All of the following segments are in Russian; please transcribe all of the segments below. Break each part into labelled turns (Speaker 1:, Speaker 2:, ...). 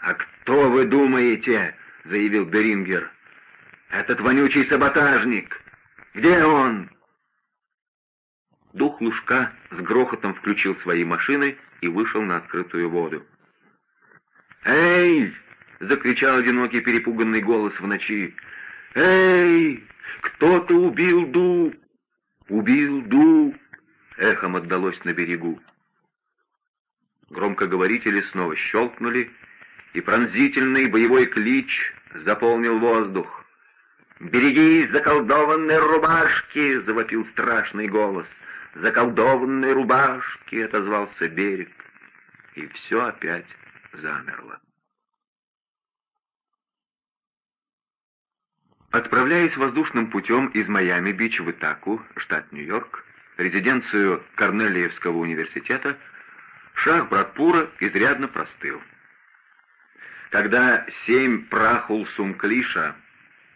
Speaker 1: «А кто вы думаете?» — заявил Берингер. «Этот вонючий саботажник! Где он?» Дух Лужка с грохотом включил свои машины и вышел на открытую воду. «Эй!» — закричал одинокий перепуганный голос в ночи. «Эй! Кто-то убил Ду! Убил Ду!» Эхом отдалось на берегу. Громкоговорители снова щелкнули, и пронзительный боевой клич заполнил воздух. «Берегись заколдованной рубашки!» — завопил страшный голос. «Заколдованной рубашки!» — отозвался берег. И все опять замерло. Отправляясь воздушным путем из Майами-Бич в Итаку, штат Нью-Йорк, резиденцию Корнелиевского университета, шах Братпура изрядно простыл. Когда семь прахул сумклиша,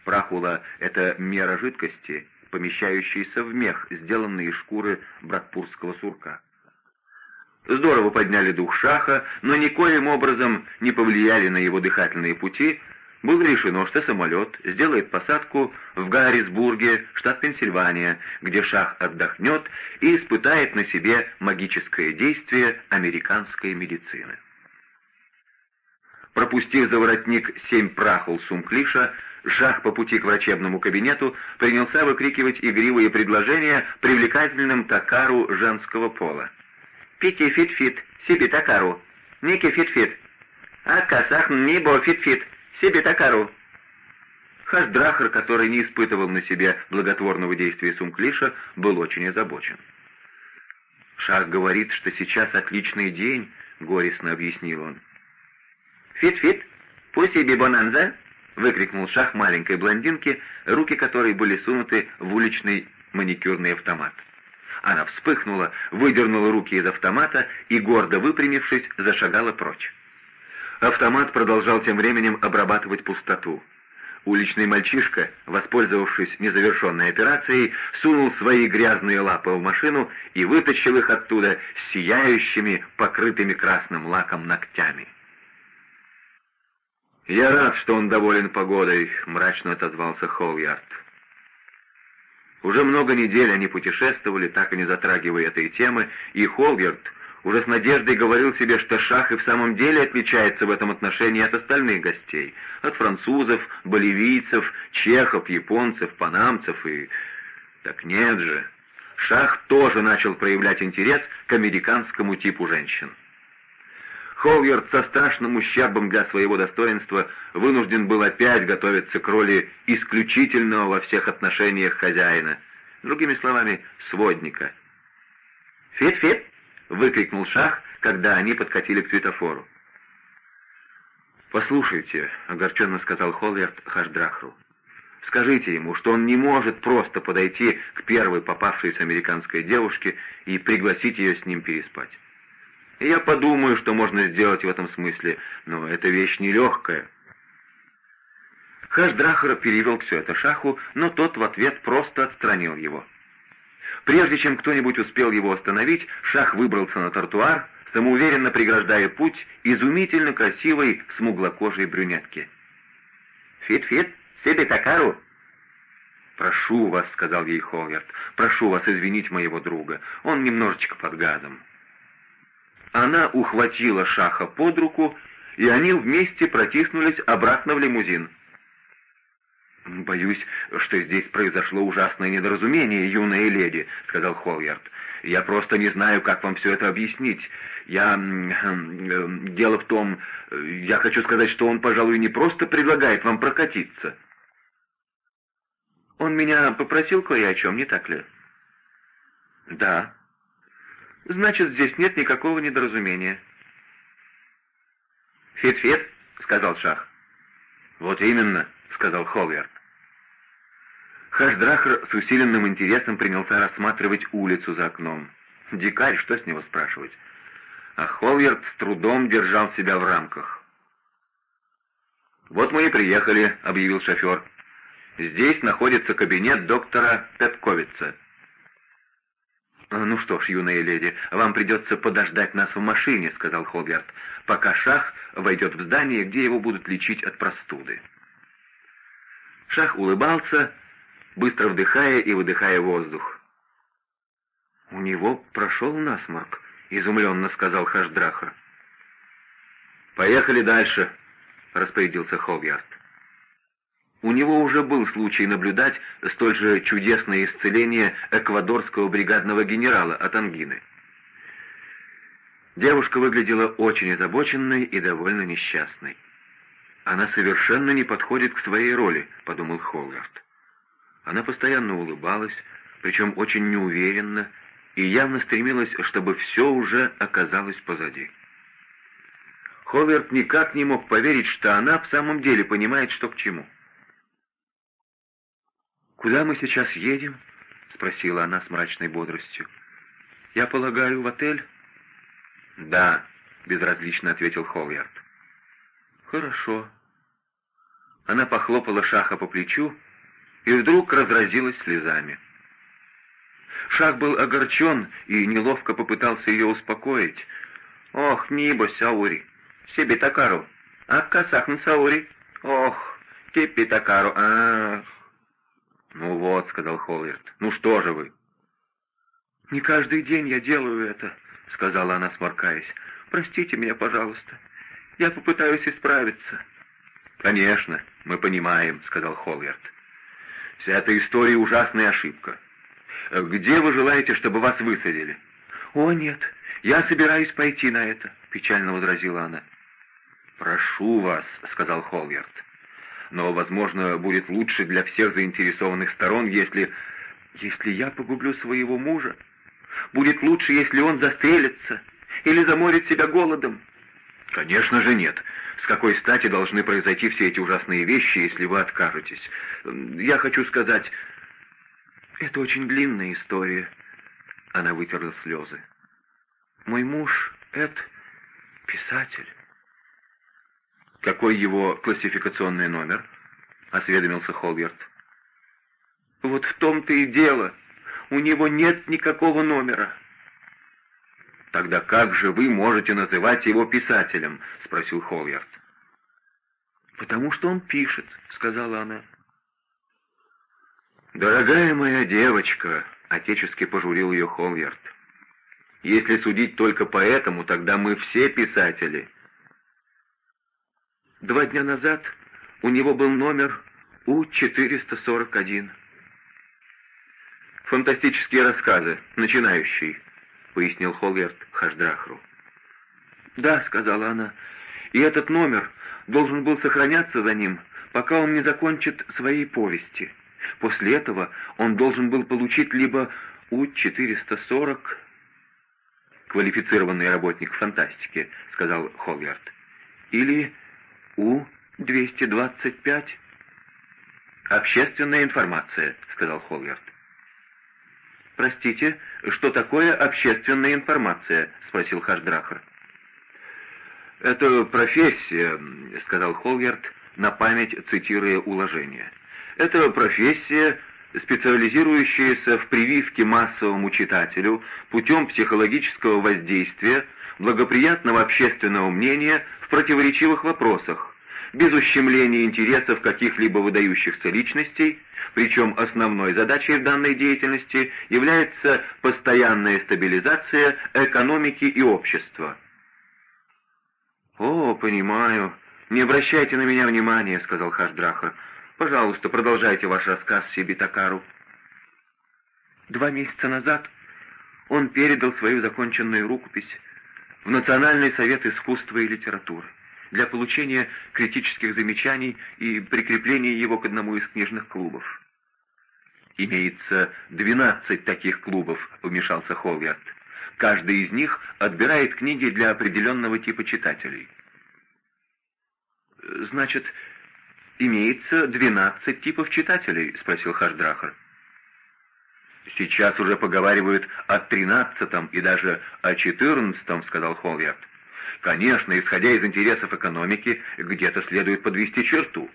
Speaker 1: прахула — это мера жидкости, помещающейся в мех, сделанный из шкуры братпурского сурка. Здорово подняли дух шаха, но никоим образом не повлияли на его дыхательные пути, было решено, что самолет сделает посадку в Гаррисбурге, штат Пенсильвания, где шах отдохнет и испытает на себе магическое действие американской медицины. Пропустив за воротник семь прахул сумклиша, Шах по пути к врачебному кабинету принялся выкрикивать игривые предложения привлекательным такару женского пола. «Пики фит-фит, себе такару, ники фит-фит, а касах нибо фит-фит, себе такару». Хашдрахр, который не испытывал на себе благотворного действия сумклиша, был очень озабочен. «Шах говорит, что сейчас отличный день», — горестно объяснил он. «Фит-фит, себе бонанза!» — выкрикнул шах маленькой блондинке, руки которой были сунуты в уличный маникюрный автомат. Она вспыхнула, выдернула руки из автомата и, гордо выпрямившись, зашагала прочь. Автомат продолжал тем временем обрабатывать пустоту. Уличный мальчишка, воспользовавшись незавершенной операцией, сунул свои грязные лапы в машину и вытащил их оттуда сияющими, покрытыми красным лаком ногтями. «Я рад, что он доволен погодой», — мрачно отозвался Холлярд. Уже много недель они путешествовали, так и не затрагивая этой темы, и Холгерт уже с надеждой говорил себе, что Шах и в самом деле отличается в этом отношении от остальных гостей, от французов, боливийцев, чехов, японцев, панамцев и... Так нет же, Шах тоже начал проявлять интерес к американскому типу женщин. Холъярд со страшным ущербом для своего достоинства вынужден был опять готовиться к роли исключительного во всех отношениях хозяина, другими словами, сводника. «Фит-фит!» — выкрикнул Шах, когда они подкатили к светофору. «Послушайте», — огорченно сказал Холъярд Хашдрахру, — «скажите ему, что он не может просто подойти к первой попавшейся американской девушке и пригласить ее с ним переспать. Я подумаю, что можно сделать в этом смысле, но эта вещь нелегкая. Хашдрахар перевел все это шаху, но тот в ответ просто отстранил его. Прежде чем кто-нибудь успел его остановить, шах выбрался на тротуар, самоуверенно преграждая путь изумительно красивой смуглокожей брюнетке. «Фит-фит, себе такару!» «Прошу вас», — сказал ей Холъярд, — «прошу вас извинить моего друга, он немножечко под газом». Она ухватила Шаха под руку, и они вместе протиснулись обратно в лимузин. «Боюсь, что здесь произошло ужасное недоразумение, юная леди», — сказал Холъярд. «Я просто не знаю, как вам все это объяснить. Я... Дело в том... Я хочу сказать, что он, пожалуй, не просто предлагает вам прокатиться». «Он меня попросил кое о чем, не так ли?» «Да», Значит, здесь нет никакого недоразумения. «Фит-фит», — сказал Шах. «Вот именно», — сказал Холъярд. Хашдрахр с усиленным интересом принялся рассматривать улицу за окном. Дикарь, что с него спрашивать? А Холверт с трудом держал себя в рамках. «Вот мы и приехали», — объявил шофер. «Здесь находится кабинет доктора Петковица». А, «Ну что ж, юная леди, вам придется подождать нас в машине», — сказал Хоггарт, «пока Шах войдет в здание, где его будут лечить от простуды. Шах улыбался, быстро вдыхая и выдыхая воздух. «У него прошел насморк», — изумленно сказал Хашдраха. «Поехали дальше», — распорядился Холгард. У него уже был случай наблюдать столь же чудесное исцеление эквадорского бригадного генерала от ангины. Девушка выглядела очень озабоченной и довольно несчастной. «Она совершенно не подходит к своей роли», — подумал Холгард. Она постоянно улыбалась, причем очень неуверенно, и явно стремилась, чтобы все уже оказалось позади. Холверт никак не мог поверить, что она в самом деле понимает, что к чему. «Куда мы сейчас едем?» — спросила она с мрачной бодростью. «Я полагаю, в отель?» «Да», — безразлично ответил Холверт. «Хорошо». Она похлопала Шаха по плечу и вдруг разразилась слезами. Шах был огорчен и неловко попытался ее успокоить. «Ох, нибо, Саури, себе такару, а касахн Саури, ох, тепи такару, ах». «Ну вот», — сказал Холверт, — «ну что же вы?» «Не каждый день я делаю это», — сказала она, сморкаясь. «Простите меня, пожалуйста. Я попытаюсь исправиться». «Конечно, мы понимаем», — сказал Холверт. «Вся эта история — ужасная ошибка. Где вы желаете, чтобы вас высадили?» «О, нет, я собираюсь пойти на это», — печально возразила она. «Прошу вас», — сказал Холверт. «Но, возможно, будет лучше для всех заинтересованных сторон, если... если я погублю своего мужа. Будет лучше, если он застрелится или заморит себя голодом». «Конечно же нет. С какой стати должны произойти все эти ужасные вещи, если вы откажетесь? Я хочу сказать, это очень длинная история. Она вытерла слезы. Мой муж — Эд, писатель. Какой его классификационный номер? Осведомился Холверт. Вот в том-то и дело. У него нет никакого номера. «Тогда как же вы можете называть его писателем?» — спросил Холверт. «Потому что он пишет», — сказала она. «Дорогая моя девочка», — отечески пожурил ее Холверт, — «если судить только по этому, тогда мы все писатели». Два дня назад у него был номер У-441. «Фантастические рассказы, начинающий», — пояснил Холверт Хашдрахру. «Да», — сказала она, — «и этот номер должен был сохраняться за ним, пока он не закончит своей повести». После этого он должен был получить либо У-440, квалифицированный работник фантастики, сказал Холгард, или У-225. «Общественная информация», — сказал Холгард. «Простите, что такое общественная информация?» — спросил Хашдрахар. «Это профессия», — сказал Холгард, на память цитируя уложение. Это профессия, специализирующаяся в прививке массовому читателю путем психологического воздействия, благоприятного общественного мнения противоречивых вопросах, без ущемления интересов каких-либо выдающихся личностей, причем основной задачей в данной деятельности является постоянная стабилизация экономики и общества. «О, понимаю. Не обращайте на меня внимания», — сказал Хашдраха. Пожалуйста, продолжайте ваш рассказ себе Такару. Два месяца назад он передал свою законченную рукопись в Национальный совет искусства и литературы для получения критических замечаний и прикрепления его к одному из книжных клубов. «Имеется двенадцать таких клубов», — вмешался Холгард. «Каждый из них отбирает книги для определенного типа читателей». «Значит, имеется двенадцать типов читателей?» — спросил Хашдрахар. «Сейчас уже поговаривают о тринадцатом и даже о четырнадцатом», — сказал Холверт. «Конечно, исходя из интересов экономики, где-то следует подвести черту.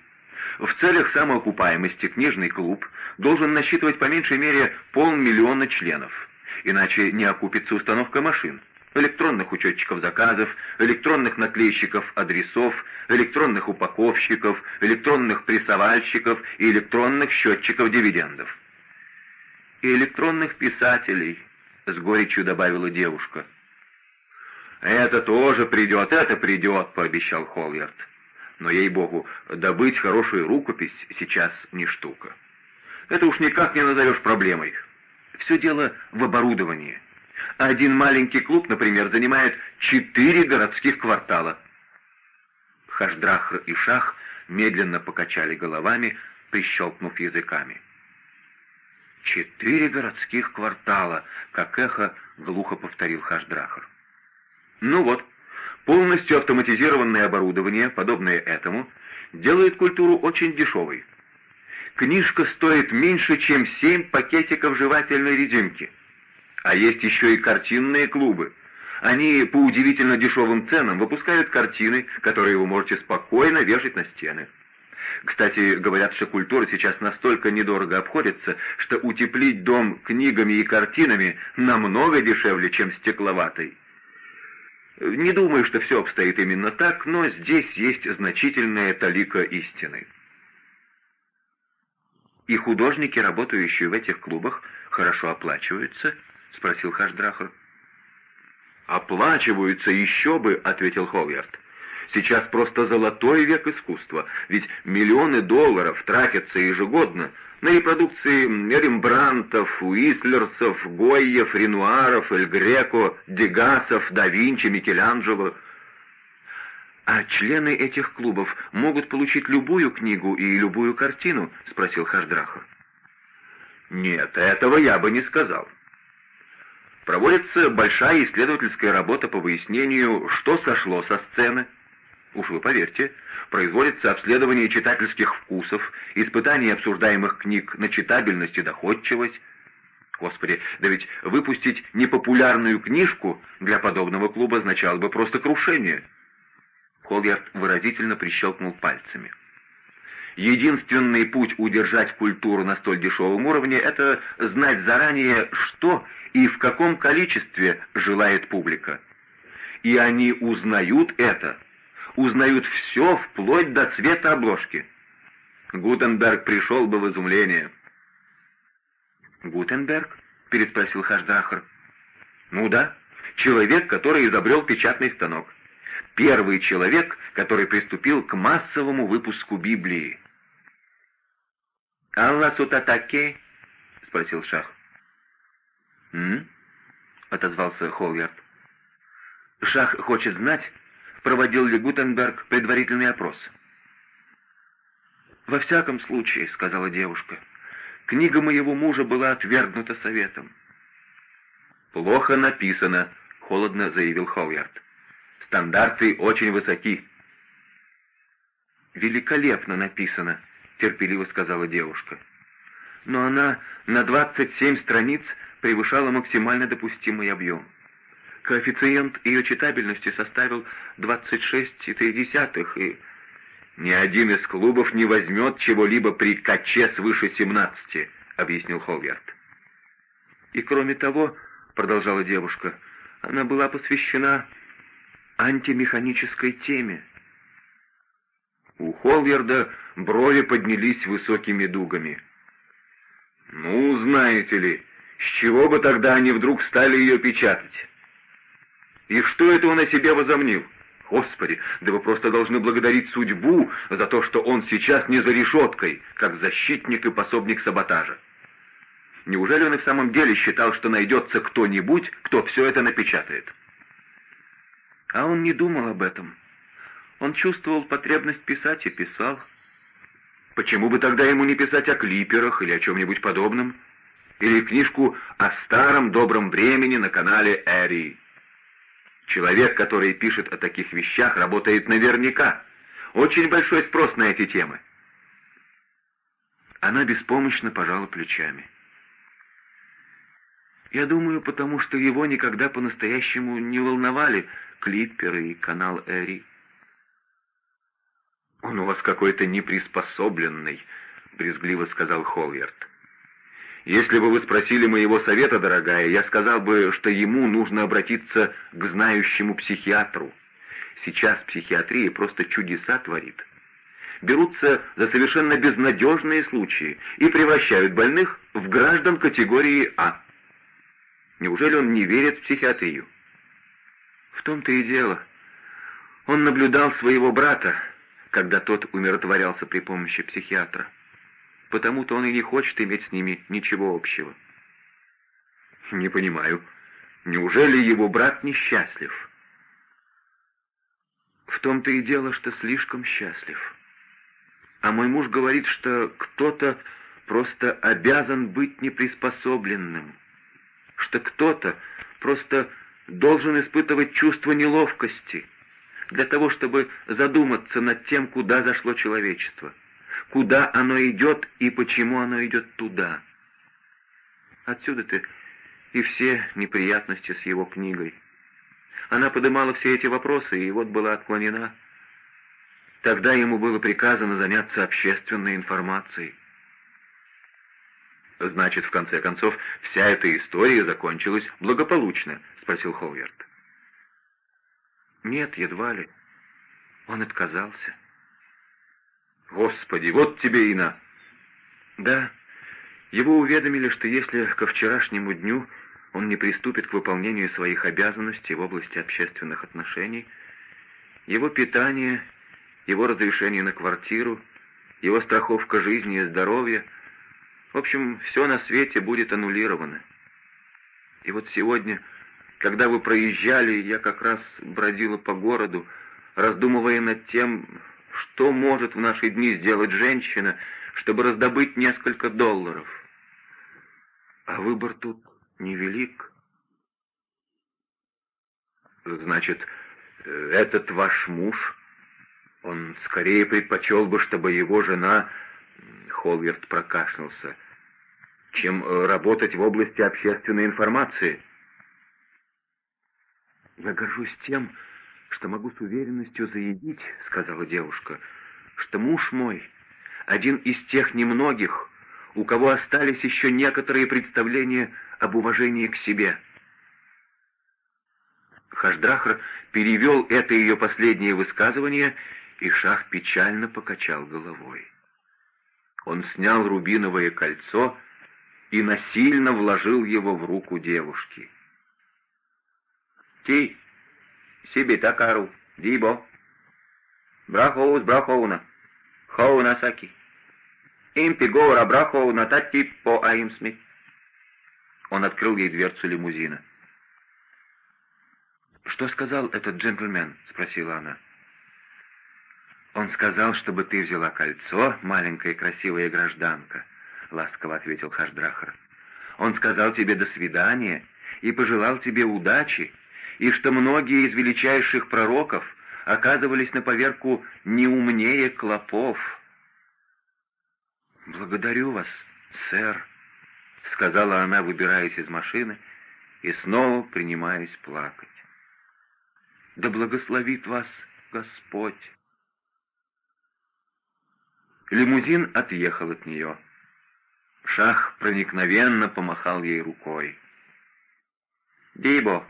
Speaker 1: В целях самоокупаемости книжный клуб должен насчитывать по меньшей мере полмиллиона членов, иначе не окупится установка машин. электронных учетчиков заказов, электронных наклейщиков адресов, электронных упаковщиков, электронных прессовальщиков и электронных счетчиков дивидендов. «И электронных писателей», — с горечью добавила девушка. «Это тоже придет, это придет», — пообещал Холлиард. «Но, ей-богу, добыть хорошую рукопись сейчас не штука. Это уж никак не назовешь проблемой. Все дело в оборудовании. Один маленький клуб, например, занимает четыре городских квартала. Хашдрахр и Шах медленно покачали головами, прищелкнув языками. «Четыре городских квартала», — как эхо глухо повторил Хашдрахр. Ну вот, полностью автоматизированное оборудование, подобное этому, делает культуру очень дешевой. Книжка стоит меньше, чем семь пакетиков жевательной резинки. А есть еще и картинные клубы. Они по удивительно дешевым ценам выпускают картины, которые вы можете спокойно вешать на стены. Кстати, говорят, что культура сейчас настолько недорого обходится, что утеплить дом книгами и картинами намного дешевле, чем стекловатой. Не думаю, что все обстоит именно так, но здесь есть значительная талика истины. «И художники, работающие в этих клубах, хорошо оплачиваются?» — спросил Хашдрахар. «Оплачиваются еще бы», — ответил Холверт. «Сейчас просто золотой век искусства, ведь миллионы долларов тратятся ежегодно на репродукции Рембрантов, Уислерсов, Гойев, Ренуаров, Эль Греко, Дегасов, да Винчи, Микеланджело». «А члены этих клубов могут получить любую книгу и любую картину?» — спросил Хашдрахар. «Нет, этого я бы не сказал. Проводится большая исследовательская работа по выяснению, что сошло со сцены. Уж вы поверьте, производится обследование читательских вкусов, испытание обсуждаемых книг на читабельность и доходчивость. Господи, да ведь выпустить непопулярную книжку для подобного клуба означало бы просто крушение. Хогерт выразительно прищелкнул пальцами. Единственный путь удержать культуру на столь дешевом уровне — это знать заранее, что и в каком количестве желает публика. И они узнают это, узнают все вплоть до цвета обложки. Гутенберг пришел бы в изумление. «Гутенберг?» — переспросил Хашдрахар. «Ну да, человек, который изобрел печатный станок. Первый человек, который приступил к массовому выпуску Библии. «Алла Сутатаке?» — спросил Шах. «М?» — отозвался Холгард. «Шах хочет знать, проводил ли Гутенберг предварительный опрос». «Во всяком случае», — сказала девушка, — «книга моего мужа была отвергнута советом». «Плохо написано», — холодно заявил Холгард. «Стандарты очень высоки». «Великолепно написано», — терпеливо сказала девушка. «Но она на 27 страниц превышала максимально допустимый объем. Коэффициент ее читабельности составил 26,3, и ни один из клубов не возьмет чего-либо при каче свыше 17, объяснил Холверт. И кроме того, продолжала девушка, она была посвящена антимеханической теме. У Холверда брови поднялись высокими дугами. «Ну, знаете ли, с чего бы тогда они вдруг стали ее печатать? И что это он о себе возомнил? Господи, да вы просто должны благодарить судьбу за то, что он сейчас не за решеткой, как защитник и пособник саботажа. Неужели он и в самом деле считал, что найдется кто-нибудь, кто все это напечатает? А он не думал об этом. Он чувствовал потребность писать и писал. Почему бы тогда ему не писать о клиперах или о чем-нибудь подобном? Или книжку о старом добром времени на канале Эри? Человек, который пишет о таких вещах, работает наверняка. Очень большой спрос на эти темы. Она беспомощно пожала плечами. Я думаю, потому что его никогда по-настоящему не волновали клипперы и канал Эри. «Он у вас какой-то неприспособленный», — брезгливо сказал Холверт. Если бы вы спросили моего совета, дорогая, я сказал бы, что ему нужно обратиться к знающему психиатру. Сейчас психиатрия просто чудеса творит. Берутся за совершенно безнадежные случаи и превращают больных в граждан категории А. Неужели он не верит в психиатрию? В том-то и дело. Он наблюдал своего брата, когда тот умиротворялся при помощи психиатра потому-то он и не хочет иметь с ними ничего общего. Не понимаю, неужели его брат несчастлив? В том-то и дело, что слишком счастлив. А мой муж говорит, что кто-то просто обязан быть неприспособленным, что кто-то просто должен испытывать чувство неловкости для того, чтобы задуматься над тем, куда зашло человечество — куда оно идет и почему оно идет туда. Отсюда-то и все неприятности с его книгой. Она подымала все эти вопросы, и вот была отклонена. Тогда ему было приказано заняться общественной информацией. «Значит, в конце концов, вся эта история закончилась благополучно?» — спросил Хоуверт. «Нет, едва ли. Он отказался». Господи, вот тебе и на. Да, его уведомили, что если ко вчерашнему дню он не приступит к выполнению своих обязанностей в области общественных отношений, его питание, его разрешение на квартиру, его страховка жизни и здоровья, в общем, все на свете будет аннулировано. И вот сегодня, когда вы проезжали, я как раз бродила по городу, раздумывая над тем, что может в наши дни сделать женщина, чтобы раздобыть несколько долларов? А выбор тут невелик. Значит, этот ваш муж, он скорее предпочел бы, чтобы его жена, Холверт прокашлялся, чем работать в области общественной информации. Я горжусь тем, что могу с уверенностью заявить, — сказала девушка, — что муж мой один из тех немногих, у кого остались еще некоторые представления об уважении к себе. Хашдрахр перевел это ее последнее высказывание, и Шах печально покачал головой. Он снял рубиновое кольцо и насильно вложил его в руку девушки. «Ти!» Сибита кару, дибо. Брахоус брахоуна. Хоуна саки. Импи гоура брахоуна тати по аимсми. Он открыл ей дверцу лимузина. «Что сказал этот джентльмен?» — спросила она. «Он сказал, чтобы ты взяла кольцо, маленькая красивая гражданка», — ласково ответил Хашдрахар. «Он сказал тебе «до свидания» и пожелал тебе удачи, и что многие из величайших пророков оказывались на поверку не умнее клопов. «Благодарю вас, сэр», — сказала она, выбираясь из машины и снова принимаясь плакать. «Да благословит вас Господь!» Лимузин отъехал от нее. Шах проникновенно помахал ей рукой. «Дибо!»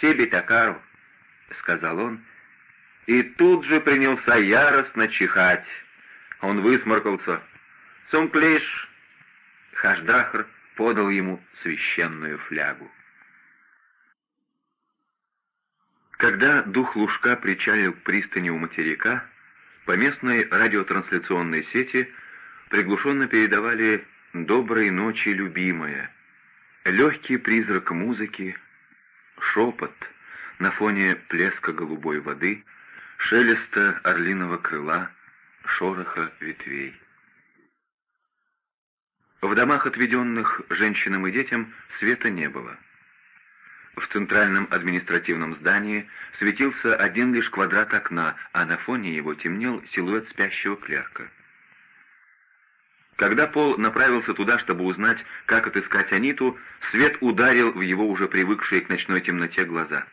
Speaker 1: Себе такару», — сказал он, и тут же принялся яростно чихать. Он высморкался. «Сумклиш!» Хашдрахр подал ему священную флягу. Когда дух Лужка причалил к пристани у материка, по местной радиотрансляционной сети приглушенно передавали «Доброй ночи, любимая», легкий призрак музыки, шепот на фоне плеска голубой воды, шелеста орлиного крыла, шороха ветвей. В домах, отведенных женщинам и детям, света не было. В центральном административном здании светился один лишь квадрат окна, а на фоне его темнел силуэт спящего клерка. Когда Пол направился туда, чтобы узнать, как отыскать Аниту, свет ударил в его уже привыкшие к ночной темноте глаза.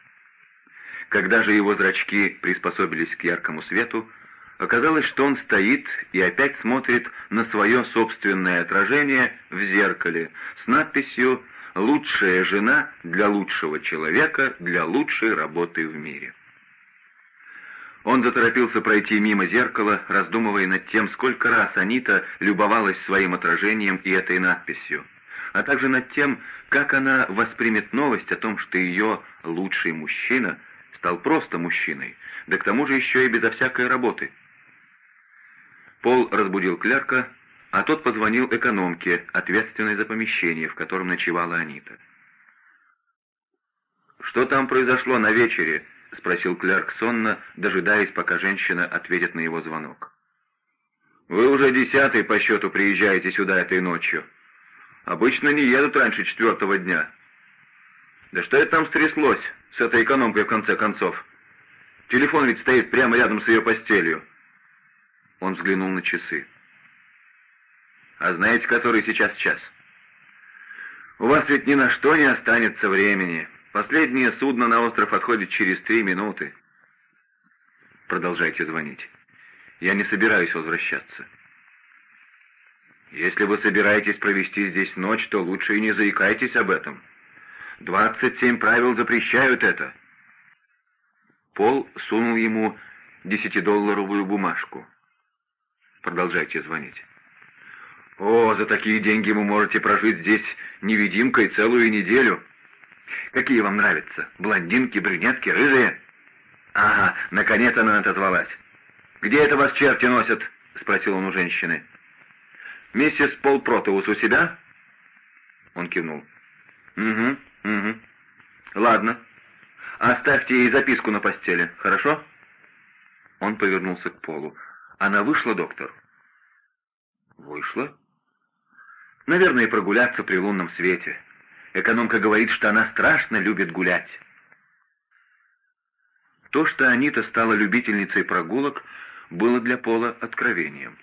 Speaker 1: Когда же его зрачки приспособились к яркому свету, Оказалось, что он стоит и опять смотрит на свое собственное отражение в зеркале с надписью «Лучшая жена для лучшего человека, для лучшей работы в мире». Он заторопился пройти мимо зеркала, раздумывая над тем, сколько раз Анита любовалась своим отражением и этой надписью, а также над тем, как она воспримет новость о том, что ее лучший мужчина стал просто мужчиной, да к тому же еще и безо всякой работы. Пол разбудил клерка, а тот позвонил экономке, ответственной за помещение, в котором ночевала Анита. «Что там произошло на вечере?» — спросил клерк сонно, дожидаясь, пока женщина ответит на его звонок. «Вы уже десятый по счету приезжаете сюда этой ночью. Обычно не едут раньше четвертого дня. Да что это там стряслось с этой экономкой в конце концов? Телефон ведь стоит прямо рядом с ее постелью». Он взглянул на часы. «А знаете, который сейчас час?» «У вас ведь ни на что не останется времени». Последнее судно на остров отходит через три минуты. Продолжайте звонить. Я не собираюсь возвращаться. Если вы собираетесь провести здесь ночь, то лучше и не заикайтесь об этом. Двадцать семь правил запрещают это. Пол сунул ему десятидолларовую бумажку. Продолжайте звонить. О, за такие деньги вы можете прожить здесь невидимкой целую неделю. Какие вам нравятся? Блондинки, брюнетки, рыжие?» «Ага, наконец она отозвалась. Где это вас черти носят?» — спросил он у женщины. «Миссис Пол Протоус у себя?» Он кивнул. «Угу, угу. Ладно. Оставьте ей записку на постели, хорошо?» Он повернулся к Полу. «Она вышла, доктор?» «Вышла?» «Наверное, прогуляться при лунном свете. Экономка говорит, что она страшно любит гулять. То, что Анита стала любительницей прогулок, было для Пола откровением.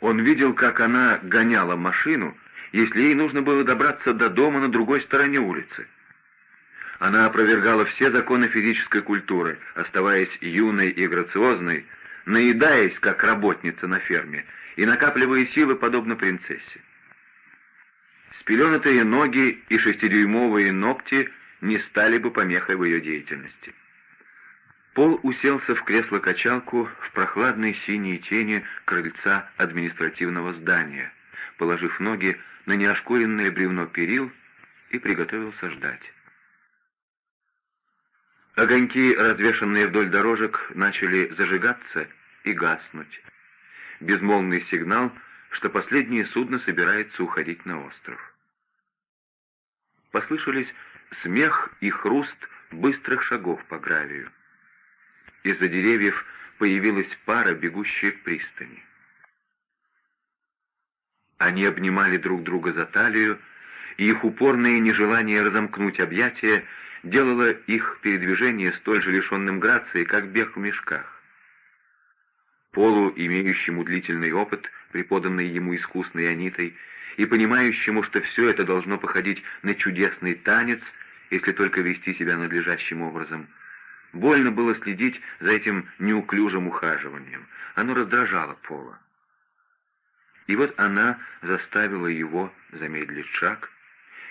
Speaker 1: Он видел, как она гоняла машину, если ей нужно было добраться до дома на другой стороне улицы. Она опровергала все законы физической культуры, оставаясь юной и грациозной, наедаясь, как работница на ферме, и накапливая силы, подобно принцессе. Спеленатые ноги и шестидюймовые ногти не стали бы помехой в ее деятельности. Пол уселся в кресло-качалку в прохладной синей тени крыльца административного здания, положив ноги на неошкуренное бревно перил и приготовился ждать. Огоньки, развешанные вдоль дорожек, начали зажигаться и гаснуть. Безмолвный сигнал, что последнее судно собирается уходить на остров. Послышались смех и хруст быстрых шагов по гравию. Из-за деревьев появилась пара, бегущая к пристани. Они обнимали друг друга за талию, и их упорное нежелание разомкнуть объятия делало их передвижение столь же лишенным грации, как бег в мешках. Полу, имеющему длительный опыт, преподанный ему искусной Анитой, и понимающему, что все это должно походить на чудесный танец, если только вести себя надлежащим образом. Больно было следить за этим неуклюжим ухаживанием. Оно раздражало Пола. И вот она заставила его замедлить шаг,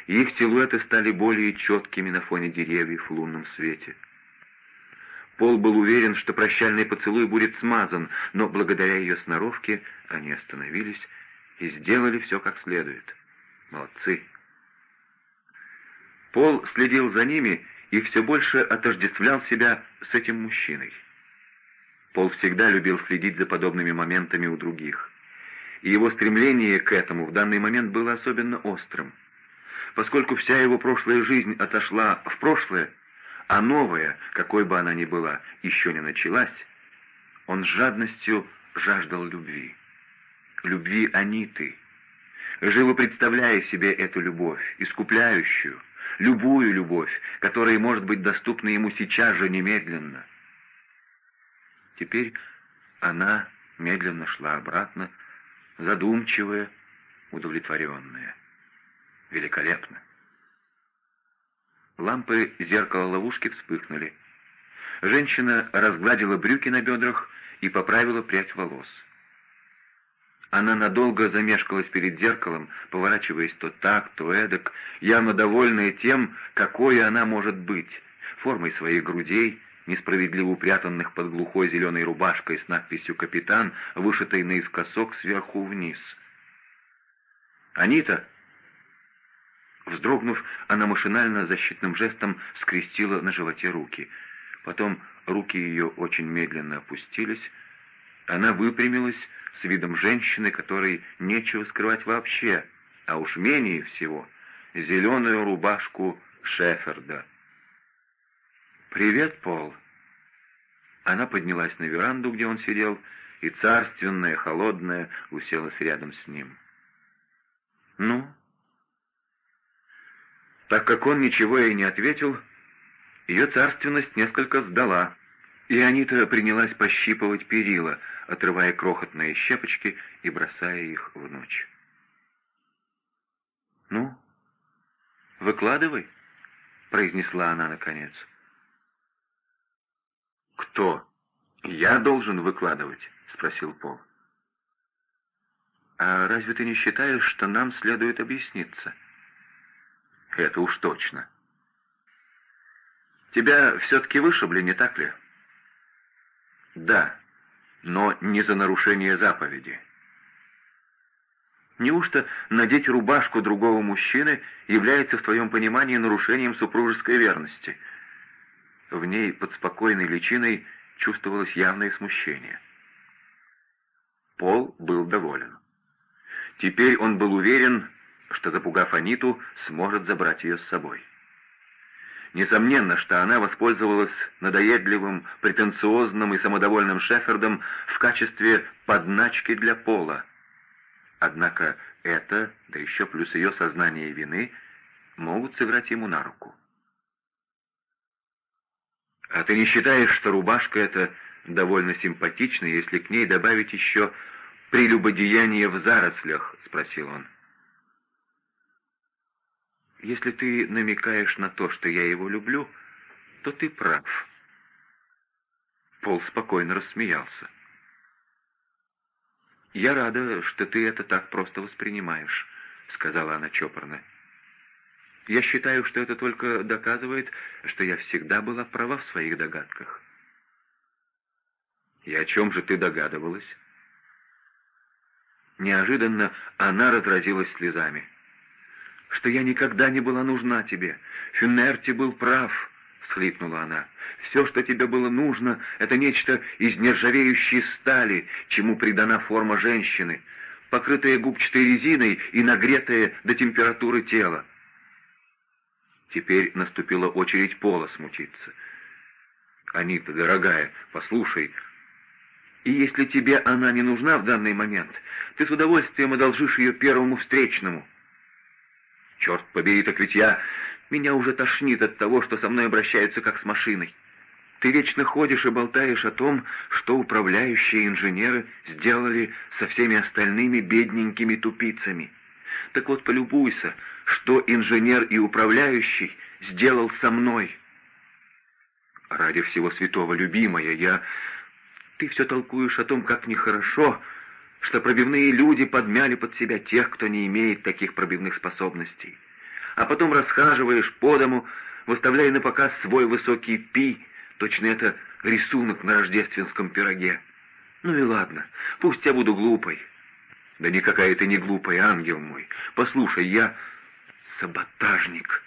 Speaker 1: их силуэты стали более четкими на фоне деревьев в лунном свете. Пол был уверен, что прощальный поцелуй будет смазан, но благодаря ее сноровке они остановились и сделали все как следует. Молодцы. Пол следил за ними и все больше отождествлял себя с этим мужчиной. Пол всегда любил следить за подобными моментами у других. И его стремление к этому в данный момент было особенно острым. Поскольку вся его прошлая жизнь отошла в прошлое, а новая, какой бы она ни была, еще не началась, он с жадностью жаждал любви любви Аниты. Живо представляя себе эту любовь, искупляющую, любую любовь, которая может быть доступна ему сейчас же немедленно. Теперь она медленно шла обратно, задумчивая, удовлетворенная. Великолепно. Лампы зеркала ловушки вспыхнули. Женщина разгладила брюки на бедрах и поправила прядь волос. Она надолго замешкалась перед зеркалом, поворачиваясь то так, то эдак, явно довольная тем, какой она может быть, формой своих грудей, несправедливо упрятанных под глухой зеленой рубашкой с надписью «Капитан», вышитой наискосок сверху вниз. «Анита!» Вздрогнув, она машинально защитным жестом скрестила на животе руки. Потом руки ее очень медленно опустились. Она выпрямилась с видом женщины, которой нечего скрывать вообще, а уж менее всего зеленую рубашку Шеферда. «Привет, Пол!» Она поднялась на веранду, где он сидел, и царственная, холодная, уселась рядом с ним. «Ну?» Так как он ничего ей не ответил, ее царственность несколько сдала, и Анита принялась пощипывать перила, отрывая крохотные щепочки и бросая их в ночь. «Ну, выкладывай», — произнесла она наконец. «Кто? Я должен выкладывать?» — спросил Пол. «А разве ты не считаешь, что нам следует объясниться?» «Это уж точно». «Тебя все-таки вышибли, не так ли?» «Да, но не за нарушение заповеди». Неужто надеть рубашку другого мужчины является в твоем понимании нарушением супружеской верности?» В ней под спокойной личиной чувствовалось явное смущение. Пол был доволен. Теперь он был уверен, что, запугав Аниту, сможет забрать ее с собой. Несомненно, что она воспользовалась надоедливым, претенциозным и самодовольным Шефердом в качестве подначки для Пола. Однако это, да еще плюс ее сознание вины, могут сыграть ему на руку. «А ты не считаешь, что рубашка эта довольно симпатична, если к ней добавить еще прелюбодеяние в зарослях?» — спросил он. «Если ты намекаешь на то, что я его люблю, то ты прав». Пол спокойно рассмеялся. «Я рада, что ты это так просто воспринимаешь», — сказала она чопорно. Я считаю, что это только доказывает, что я всегда была права в своих догадках. И о чем же ты догадывалась? Неожиданно она разразилась слезами. «Что я никогда не была нужна тебе. Фюнерти был прав», — всхлипнула она. «Все, что тебе было нужно, это нечто из нержавеющей стали, чему придана форма женщины, покрытая губчатой резиной и нагретая до температуры тела. Теперь наступила очередь Пола смутиться. «Анита, дорогая, послушай, и если тебе она не нужна в данный момент, ты с удовольствием одолжишь ее первому встречному». «Черт побери, так ведь я... Меня уже тошнит от того, что со мной обращаются как с машиной. Ты вечно ходишь и болтаешь о том, что управляющие инженеры сделали со всеми остальными бедненькими тупицами. Так вот, полюбуйся, что инженер и управляющий сделал со мной. Ради всего святого, любимая, я... Ты все толкуешь о том, как нехорошо, что пробивные люди подмяли под себя тех, кто не имеет таких пробивных способностей. А потом расхаживаешь по дому, выставляя на показ свой высокий пи, точно это рисунок на рождественском пироге. Ну и ладно, пусть я буду глупой. Да никакая ты не глупая, ангел мой. Послушай, я саботажник.